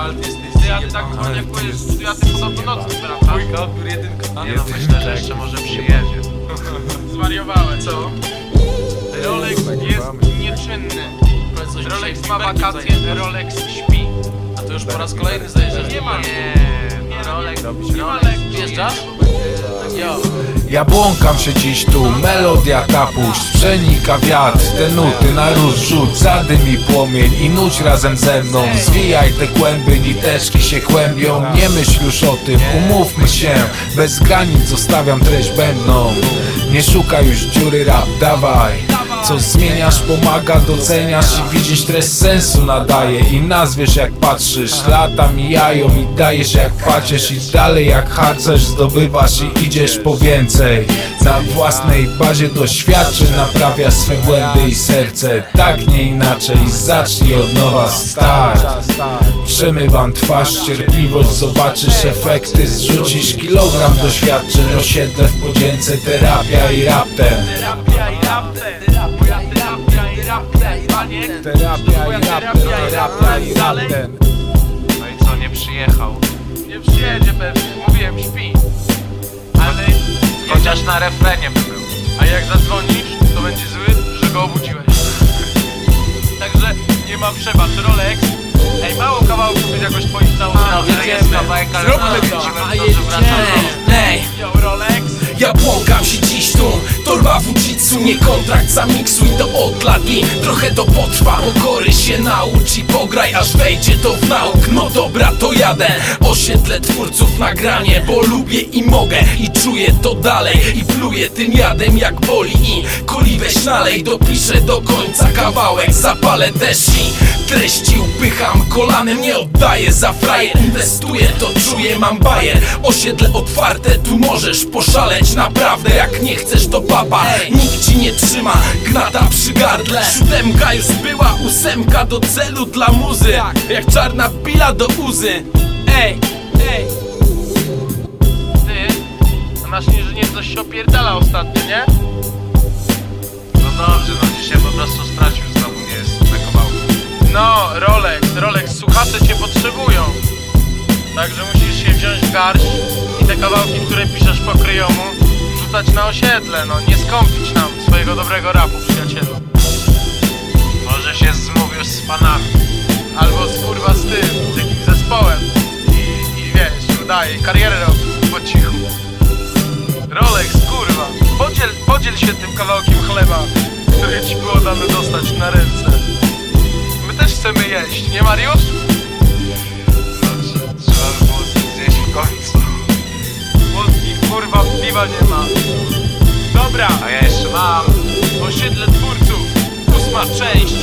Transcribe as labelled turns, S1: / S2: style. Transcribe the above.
S1: Ale ty jesteś
S2: Ty, a ty tak nie wpłyniesz studio, a ty podobno wracasz.
S1: Dwójka, odbiór jedynka.
S2: Nie no, myślę, że jeszcze może przyjedzie. Zwariowałeś.
S1: Co?
S2: Rolex jest nieczynny. Rolex ma wakacje, Rolex śpi.
S1: A to już po raz kolejny zajeżdżasz
S2: Nie ma. Nie, nie Rolex. Nie ma lekki.
S1: Wjeżdżasz? Jo.
S3: Ja błąkam się dziś tu, melodia kapuść Przenika wiatr, te nuty na róż rzuć Zadym i płomień i nuć razem ze mną. Zwijaj te kłęby, niteczki się kłębią Nie myśl już o tym, umówmy się Bez granic zostawiam treść będną. Nie szukaj już dziury rap, dawaj Coś zmieniasz, pomaga, doceniasz i widzisz treść sensu nadaje. I nazwiesz jak patrzysz, lata mijają i dajesz jak patrzysz I dalej jak harcerz zdobywasz i idziesz po więcej. Na własnej bazie doświadczy, naprawia swe błędy i serce. Tak nie inaczej, zacznij od nowa. Start. Przemywam twarz, cierpliwość, zobaczysz efekty. Zrzucisz kilogram doświadczeń, osiedle w podzięce. Terapia i raptem.
S2: Moja terapia i raptem. Panie,
S3: Terapia i raptem, terapia i raptem
S2: No i co, nie przyjechał? Nie przyjedzie pewnie, mówiłem, śpi. Ale... Chociaż na refrenie by był. A jak zadzwonisz, to będzie zły, że go obudziłeś. Także nie ma przebacz, Rolex. Ej, mało kawałków być jakoś twoich całych
S1: No, jedziemy. Zróbmy to. A jedziemy. Ej.
S2: Rolex.
S4: Torba Fujitsu, nie kontrakt Zamiksuj to od lat i trochę to potrwa Pokory się naucz i pograj aż wejdzie to w nauk. No dobra to jadę Osiedlę twórców nagranie Bo lubię i mogę i czuję to dalej. I pluję tym jadem jak boli I koli weź nalej. Dopiszę do końca kawałek Zapalę też i treści upycham Kolanem. Nie oddaję za frajer Inwestuję to czuję mam bajer. Osiedle otwarte tu możesz poszaleć. Naprawdę jak nie chcesz to papa. Nikt ci nie trzyma gnata przy gardle Siódemka już była ósemka do celu dla muzy Jak czarna pila do uzy Ej, ej
S2: Ty, a nasz inżynier coś się opierdala ostatnio, nie?
S5: No dobrze, no dzisiaj po prostu stracił znowu nie jest kawałku.
S2: No, Rolex, Rolex, słuchacze cię potrzebują. Także musisz się wziąć w garść i te kawałki, które piszesz po kryjomu, rzucać na osiedle, no nie skąpić nam swojego dobrego rapu, przyjacielu.
S5: Może się zmówił z fanami.
S2: Albo z kurwa z tym, z jakimś zespołem i, i wiesz, udaje, karierę robi po cichu. Rolex, kurwa, podziel, podziel się tym kawałkiem chleba, który ci było dane dostać na ręce. My też chcemy jeść, nie Mariusz?
S5: No, trze- trzeba by było zjeść w końcu.
S2: Kurwa piwa nie ma. Dobra,
S5: A ja jeszcze mam.
S2: osiedle twórców, ósma część.